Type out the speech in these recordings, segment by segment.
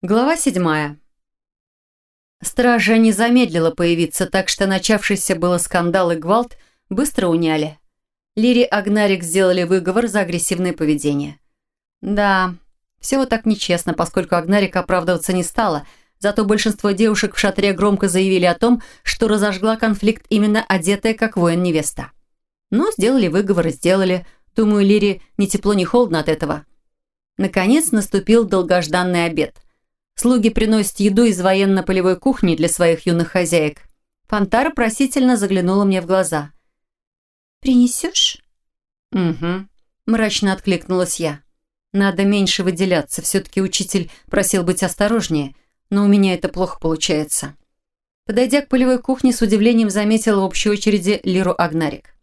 Глава седьмая. Стража не замедлила появиться, так что начавшийся было скандал и гвалт быстро уняли. Лири Агнарик сделали выговор за агрессивное поведение. Да, все вот так нечестно, поскольку Агнарик оправдываться не стала, зато большинство девушек в шатре громко заявили о том, что разожгла конфликт именно одетая как воин-невеста. Ну, сделали выговор и сделали. Думаю, Лири ни тепло, ни холодно от этого. Наконец наступил долгожданный обед – Слуги приносят еду из военно-полевой кухни для своих юных хозяек. Фантара просительно заглянула мне в глаза. «Принесешь?» «Угу», – мрачно откликнулась я. «Надо меньше выделяться. Все-таки учитель просил быть осторожнее, но у меня это плохо получается». Подойдя к полевой кухне, с удивлением заметила в общей очереди Лиру Агнарик.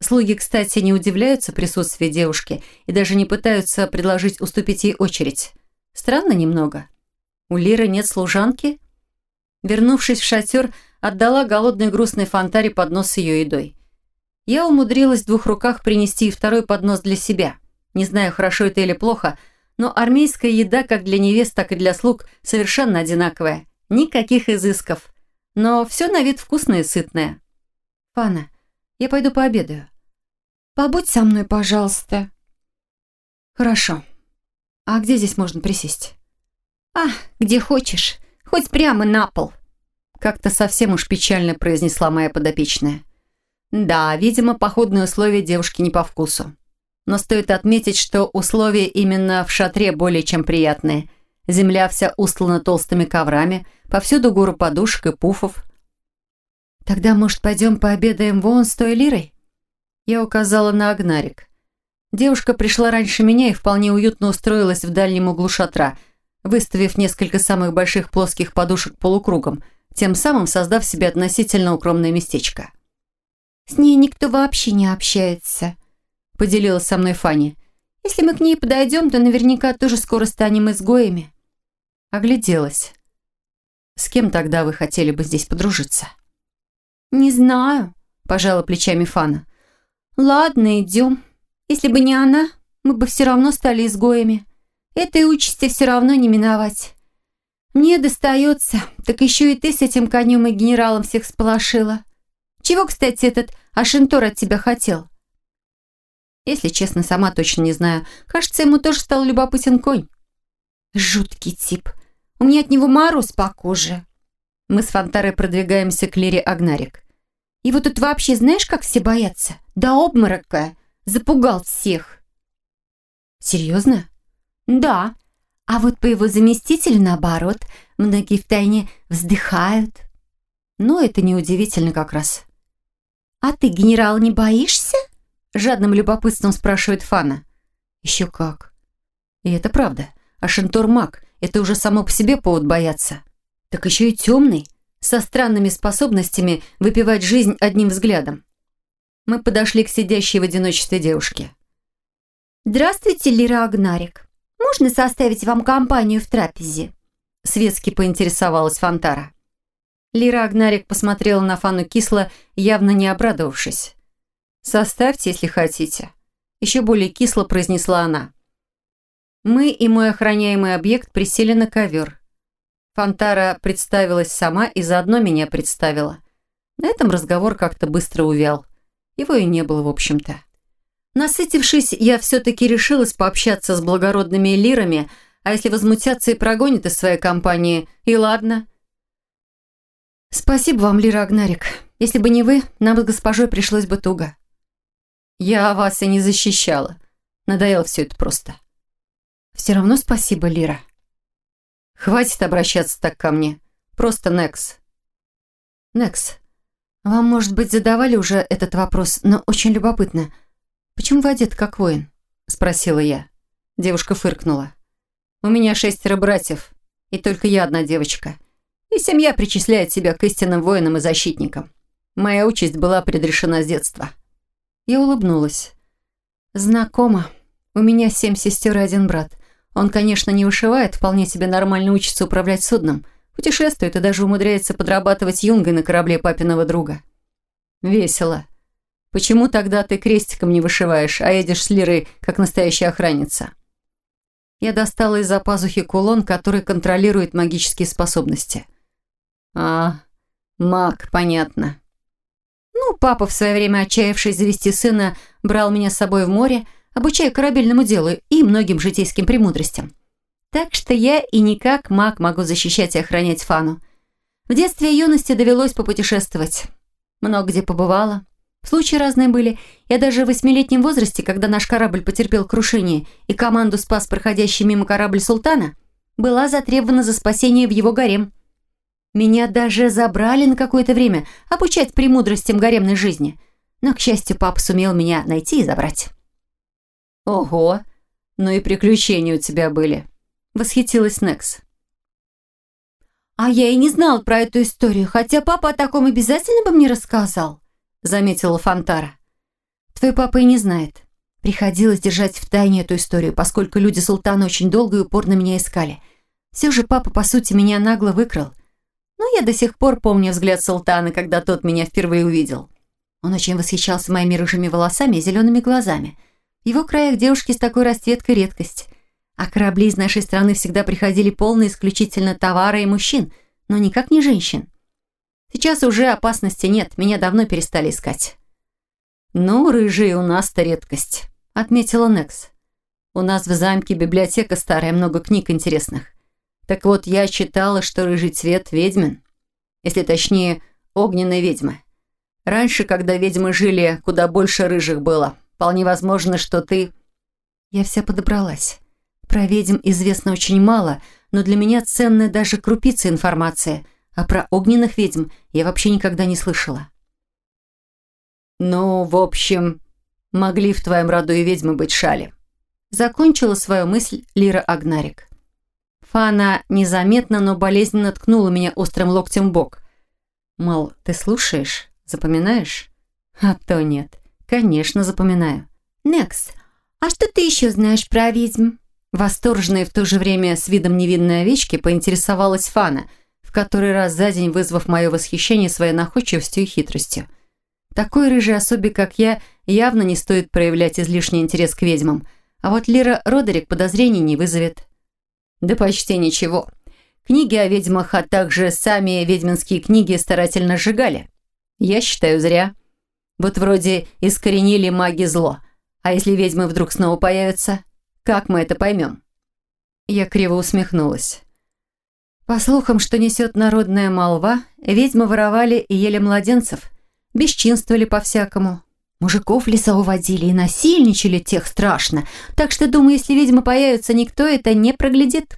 Слуги, кстати, не удивляются присутствию девушки и даже не пытаются предложить уступить ей очередь. Странно немного. У Лиры нет служанки? Вернувшись в шатер, отдала голодной грустной фонтаре поднос с ее едой. Я умудрилась в двух руках принести и второй поднос для себя. Не знаю, хорошо это или плохо, но армейская еда как для невест, так и для слуг совершенно одинаковая. Никаких изысков. Но все на вид вкусное и сытное. «Фана, я пойду пообедаю». «Побудь со мной, пожалуйста». «Хорошо. А где здесь можно присесть?» «А, где хочешь, хоть прямо на пол», как-то совсем уж печально произнесла моя подопечная. Да, видимо, походные условия девушки не по вкусу. Но стоит отметить, что условия именно в шатре более чем приятные. Земля вся устлана толстыми коврами, повсюду гору подушек и пуфов. «Тогда, может, пойдем пообедаем вон с той лирой?» Я указала на Агнарик. Девушка пришла раньше меня и вполне уютно устроилась в дальнем углу шатра – выставив несколько самых больших плоских подушек полукругом, тем самым создав себе относительно укромное местечко. «С ней никто вообще не общается», — поделилась со мной Фанни. «Если мы к ней подойдем, то наверняка тоже скоро станем изгоями». Огляделась. «С кем тогда вы хотели бы здесь подружиться?» «Не знаю», — пожала плечами Фана. «Ладно, идем. Если бы не она, мы бы все равно стали изгоями. Этой участи все равно не миновать. Мне достается, так еще и ты с этим конем и генералом всех сполошила. Чего, кстати, этот Ашинтор от тебя хотел? Если честно, сама точно не знаю. Кажется, ему тоже стал любопытен конь. Жуткий тип. У меня от него мороз по коже. Мы с Фонтарой продвигаемся к Лере Агнарик. Вот тут вообще знаешь, как все боятся? Да обморока. Запугал всех. Серьезно? Да, а вот по его заместителю, наоборот, многие втайне вздыхают. Но это неудивительно как раз. «А ты, генерал, не боишься?» Жадным любопытством спрашивает Фана. «Еще как». И это правда. А Шентор маг. Это уже само по себе повод бояться. Так еще и темный, со странными способностями выпивать жизнь одним взглядом. Мы подошли к сидящей в одиночестве девушке. «Здравствуйте, Лира Агнарик. Можно составить вам компанию в трапезе?» Светски поинтересовалась Фантара. Лира Агнарик посмотрела на Фану кисло, явно не обрадовавшись. «Составьте, если хотите». Еще более кисло произнесла она. Мы и мой охраняемый объект присели на ковер. Фантара представилась сама и заодно меня представила. На этом разговор как-то быстро увял. Его и не было, в общем-то. Насытившись, я все-таки решилась пообщаться с благородными лирами, а если возмутятся и прогонят из своей компании, и ладно. Спасибо вам, Лира Агнарик. Если бы не вы, нам с госпожой пришлось бы туго. Я вас и не защищала. Надоело все это просто. Все равно спасибо, Лира. Хватит обращаться так ко мне. Просто Некс. Некс, вам, может быть, задавали уже этот вопрос, но очень любопытно – «Почему вы одет как воин?» – спросила я. Девушка фыркнула. «У меня шестеро братьев, и только я одна девочка. И семья причисляет себя к истинным воинам и защитникам. Моя участь была предрешена с детства». Я улыбнулась. «Знакомо. У меня семь сестер и один брат. Он, конечно, не вышивает, вполне себе нормально учится управлять судном, путешествует и даже умудряется подрабатывать юнгой на корабле папиного друга. Весело. Почему тогда ты крестиком не вышиваешь, а едешь с Лирой, как настоящая охранница?» Я достала из-за пазухи кулон, который контролирует магические способности. А, маг, понятно. Ну, папа в свое время, отчаявшись завести сына, брал меня с собой в море, обучая корабельному делу и многим житейским премудростям. Так что я и не как маг могу защищать и охранять Фану. В детстве и юности довелось попутешествовать. Много где побывала. Случаи разные были. Я даже в восьмилетнем возрасте, когда наш корабль потерпел крушение и команду спас проходящий мимо корабль султана, была затребована за спасение в его гарем. Меня даже забрали на какое-то время обучать премудростям гаремной жизни. Но, к счастью, папа сумел меня найти и забрать. «Ого! Ну и приключения у тебя были!» — восхитилась Некс. «А я и не знал про эту историю, хотя папа о таком обязательно бы мне рассказал», — заметила Фантара. «Твой папа и не знает. Приходилось держать в тайне эту историю, поскольку люди султана очень долго и упорно меня искали. Все же папа, по сути, меня нагло выкрал. Но я до сих пор помню взгляд султана, когда тот меня впервые увидел. Он очень восхищался моими рыжими волосами и зелеными глазами. В его краях девушки с такой расцветкой редкость. А корабли из нашей страны всегда приходили полные исключительно товара и мужчин, но никак не женщин. Сейчас уже опасности нет, меня давно перестали искать. «Ну, рыжие у нас-то редкость», — отметила Некс. «У нас в замке библиотека старая, много книг интересных. Так вот, я читала, что рыжий цвет ведьмин. Если точнее, огненной ведьмы. Раньше, когда ведьмы жили, куда больше рыжих было. Вполне возможно, что ты...» Я вся подобралась. Про ведьм известно очень мало, но для меня ценная даже крупица информации, а про огненных ведьм я вообще никогда не слышала. «Ну, в общем, могли в твоем роду и ведьмы быть шали», закончила свою мысль Лира Агнарик. Фана незаметно, но болезненно ткнула меня острым локтем в бок. Мол, ты слушаешь? Запоминаешь? А то нет. Конечно, запоминаю. Некс, а что ты еще знаешь про ведьм? Восторженная и в то же время с видом невинной овечки поинтересовалась Фана, который раз за день вызвав мое восхищение своей находчивостью и хитростью. Такой рыжей особе, как я, явно не стоит проявлять излишний интерес к ведьмам, а вот Лира Родерик подозрений не вызовет. Да почти ничего. Книги о ведьмах, а также сами ведьминские книги старательно сжигали. Я считаю, зря. Вот вроде искоренили маги зло. А если ведьмы вдруг снова появятся? Как мы это поймем?» Я криво усмехнулась. По слухам, что несет народная молва, ведьмы воровали и ели младенцев, бесчинствовали по-всякому. Мужиков леса уводили и насильничали тех страшно, так что, думаю, если ведьмы появятся, никто это не проглядит.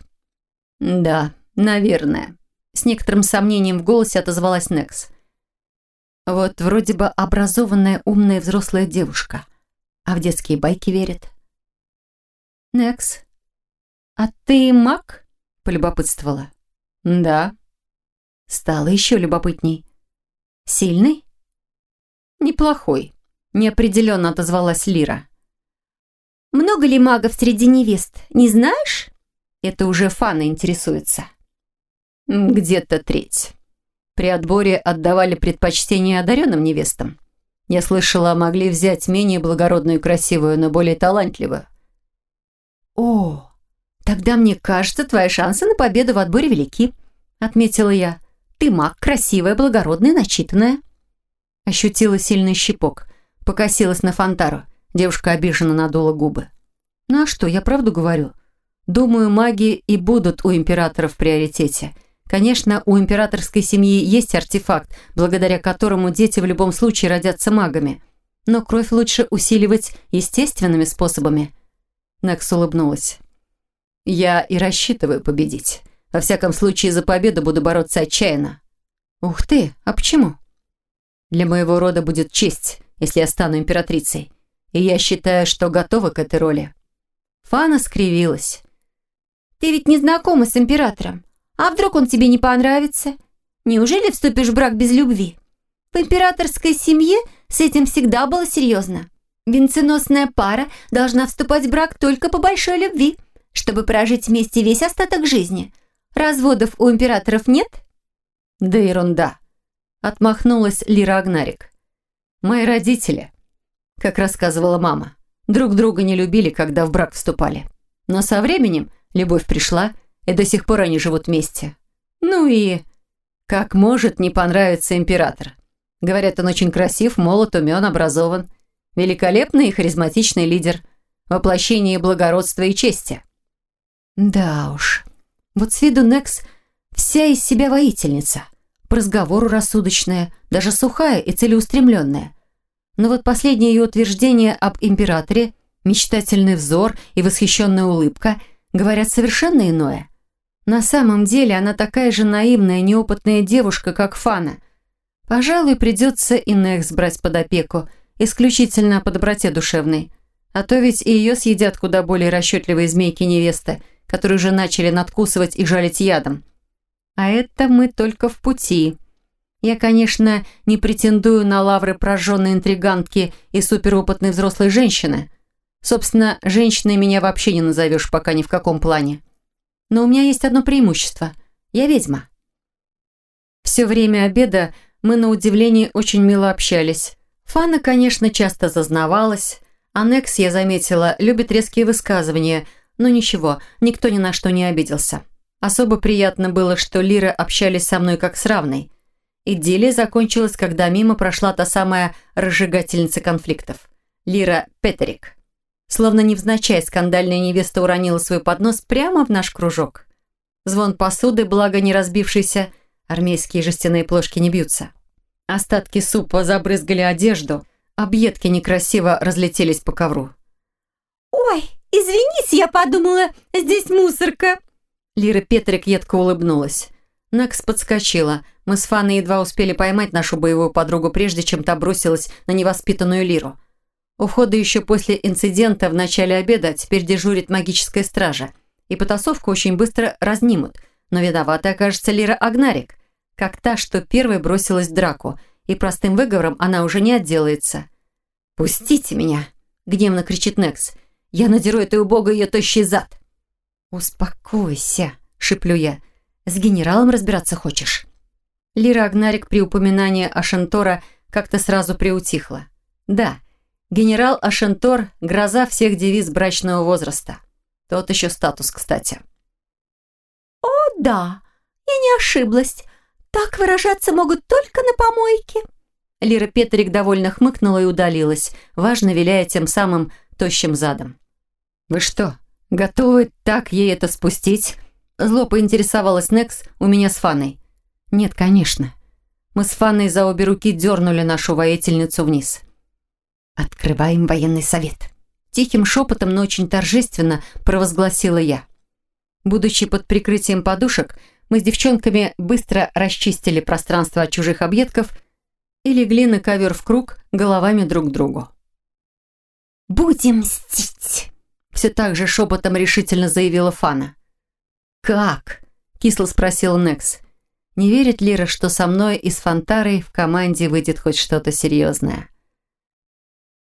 «Да, наверное», — с некоторым сомнением в голосе отозвалась Некс. «Вот вроде бы образованная, умная взрослая девушка, а в детские байки верит». «Некс, а ты маг?» – полюбопытствовала. «Да». Стало еще любопытней. «Сильный?» «Неплохой», – неопределенно отозвалась Лира. «Много ли магов среди невест, не знаешь?» Это уже Фана интересуется. «Где-то треть. При отборе отдавали предпочтение одаренным невестам. Я слышала, могли взять менее благородную и красивую, но более талантливую. «О, тогда мне кажется, твои шансы на победу в отборе велики», отметила я. «Ты маг, красивая, благородная, начитанная». Ощутила сильный щипок. Покосилась на Фонтару. Девушка обиженно надула губы. «Ну а что, я правду говорю? Думаю, маги и будут у императора в приоритете. Конечно, у императорской семьи есть артефакт, благодаря которому дети в любом случае родятся магами. Но кровь лучше усиливать естественными способами. Некс улыбнулась. «Я и рассчитываю победить. Во всяком случае, за победу буду бороться отчаянно». «Ух ты, а почему?» «Для моего рода будет честь, если я стану императрицей. И я считаю, что готова к этой роли». Фана скривилась. «Ты ведь не знакома с императором. А вдруг он тебе не понравится? Неужели вступишь в брак без любви? В императорской семье с этим всегда было серьезно. Венценосная пара должна вступать в брак только по большой любви, чтобы прожить вместе весь остаток жизни. Разводов у императоров нет? Да ерунда. Отмахнулась Лира Агнарик. Мои родители, как рассказывала мама, друг друга не любили, когда в брак вступали. Но со временем любовь пришла, и до сих пор они живут вместе. Ну и как может не понравиться император? Говорят, он очень красив, молод, умен, образован. Великолепный и харизматичный лидер. Воплощение благородства и чести. Да уж. Вот с виду Некс вся из себя воительница. По разговору рассудочная, даже сухая и целеустремленная. Но вот последнее ее утверждение об императоре, мечтательный взор и восхищенная улыбка говорят совершенно иное. На самом деле она такая же наивная, неопытная девушка, как Фана. Пожалуй, придется и Некс брать под опеку, исключительно по доброте душевной. А то ведь и ее съедят куда более расчетливые змейки-невесты, которые уже начали надкусывать и жалить ядом. А это мы только в пути. Я, конечно, не претендую на лавры прожженной интригантки и суперопытной взрослой женщины. Собственно, женщиной меня вообще не назовешь пока ни в каком плане. Но у меня есть одно преимущество. Я ведьма. Все время обеда мы, на удивление, очень мило общались. Фана, конечно, часто зазнавалась. Анекс, я заметила, любит резкие высказывания, но ничего, никто ни на что не обиделся. Особо приятно было, что Лира общались со мной как с равной. Идиллия закончилась, когда мимо прошла та самая разжигательница конфликтов. Лира Петерик. Словно невзначай, скандальная невеста уронила свой поднос прямо в наш кружок. Звон посуды, благо не разбившийся, армейские жестяные плошки не бьются. Остатки супа забрызгали одежду, объедки некрасиво разлетелись по ковру. «Ой, извините, я подумала, здесь мусорка!» Лира Петрик едко улыбнулась. Некс подскочила. Мы с Фаной едва успели поймать нашу боевую подругу, прежде чем та бросилась на невоспитанную Лиру. У входа еще после инцидента в начале обеда теперь дежурит магическая стража. И потасовку очень быстро разнимут. Но виновата окажется Лира Агнарик, как та, что первой бросилась в драку. И простым выговором она уже не отделается. «Пустите меня!» – гневно кричит Некс. «Я надеру этой убогой ее тощий зад!» «Успокойся», — шиплю я. «С генералом разбираться хочешь?» Лира Агнарик при упоминании Ашентора как-то сразу приутихла. «Да, генерал Ашентор — гроза всех девиз брачного возраста. Тот еще статус, кстати». «О, да, я не ошиблась. Так выражаться могут только на помойке». Лира Петрик довольно хмыкнула и удалилась, важно виляя тем самым тощим задом. «Вы что, «Готовы так ей это спустить?» Зло поинтересовалась Некс у меня с Фаной. «Нет, конечно». Мы с Фанной за обе руки дернули нашу воительницу вниз. «Открываем военный совет». Тихим шепотом, но очень торжественно провозгласила я. Будучи под прикрытием подушек, мы с девчонками быстро расчистили пространство от чужих объедков и легли на ковер в круг головами друг к другу. «Будем мстить!» Все так же шепотом решительно заявила Фана. «Как?» – кисло спросил Некс. «Не верит Лира, что со мной и с Фонтарой в команде выйдет хоть что-то серьезное?»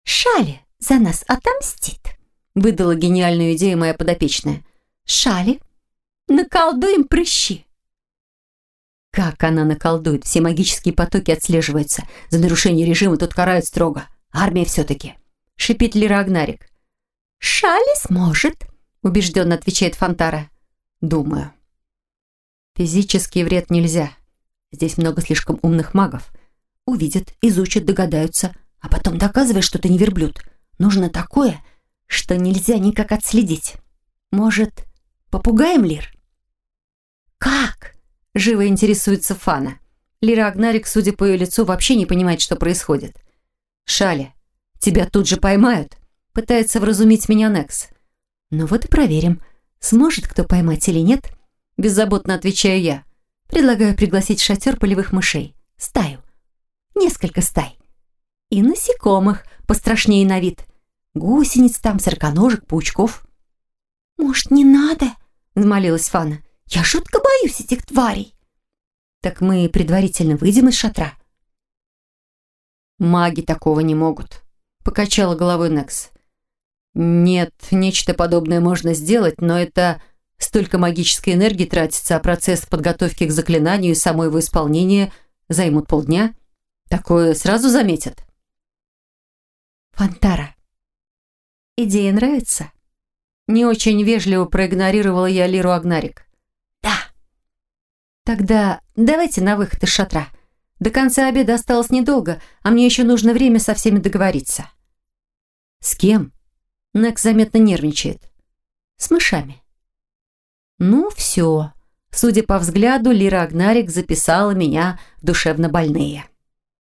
«Шали за нас отомстит», – выдала гениальную идею моя подопечная. «Шали, наколдуем прыщи». Как она наколдует? Все магические потоки отслеживаются. За нарушение режима тут карают строго. Армия все-таки. Шипит Лира Агнарик. «Шали сможет», — убежденно отвечает Фонтара. «Думаю». «Физический вред нельзя. Здесь много слишком умных магов. Увидят, изучат, догадаются, а потом доказывай, что ты не верблюд. Нужно такое, что нельзя никак отследить. Может, попугаем Лир?» «Как?» — живо интересуется Фана. Лира Агнарик, судя по ее лицу, вообще не понимает, что происходит. «Шали, тебя тут же поймают?» Пытается вразумить меня Некс. Ну вот и проверим, сможет кто поймать или нет. Беззаботно отвечаю я. Предлагаю пригласить шатер полевых мышей. Стаю. Несколько стай. И насекомых, пострашнее на вид. Гусениц там, сороконожек, паучков. «Может, не надо?» – взмолилась Фана. «Я жутко боюсь этих тварей». «Так мы предварительно выйдем из шатра». «Маги такого не могут», – покачала головой Некс. Нет, нечто подобное можно сделать, но это столько магической энергии тратится, а процесс подготовки к заклинанию и само его исполнение займут полдня. Такое сразу заметят. Фантара, идея нравится? Не очень вежливо проигнорировала я Лиру Агнарик. «Да». «Тогда давайте на выход из шатра. До конца обеда осталось недолго, а мне еще нужно время со всеми договориться». «С кем?» Нек заметно нервничает. «С мышами». «Ну, все». Судя по взгляду, Лира Агнарик записала меня в душевно больные.